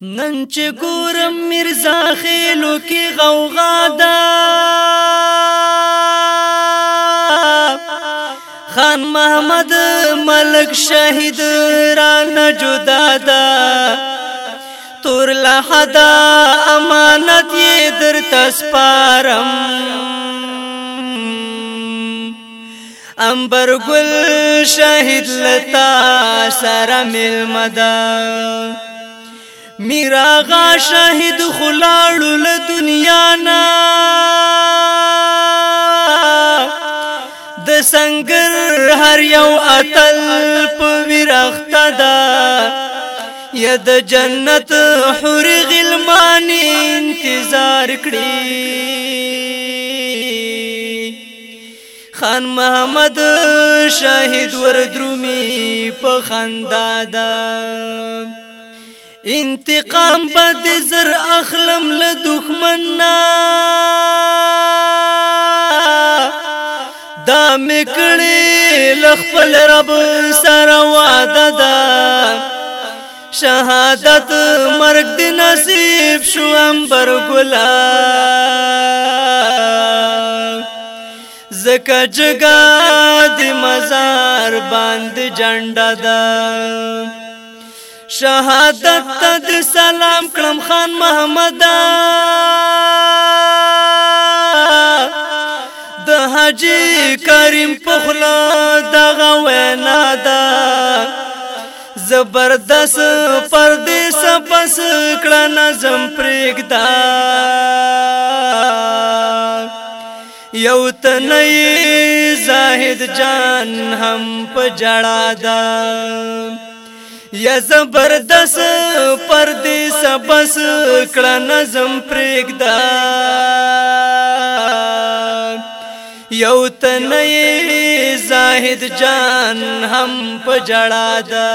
نن چې ګورم مرزا خېلو کې غوغا ده خان محمد ملک شهید را نه جدا ده تور لحدا امانت یې در تسپارم. امبر گل شهید لتا سره مل مدا. میرا غا شاہد خلاړو له دنیا نا۔ د سنگر هر یو اتل په ورخت دا۔ یا د جنت حور غلمانی انتظار کړی خان محمد شاهد ور درومي په خندا انتقام بد زر اخلم ل دښمن نا. دا میکړې لخپل رب سره وعده ده شهادت مرګ دی نصیب شو امبر ګلا زکه جگا دی مزار باندې جنډا ده شهادت ته سلام کړم خان محمد د حاجی کریم پخلا دغه وینا ده زبردست پردیس پس کړه نظم پرېږدا یو تنه زاهد جان هم په جړا ده یا زبردست پردی سبس کړه نظم پرېږدا یو تنه زاهد جان هم په جړا ده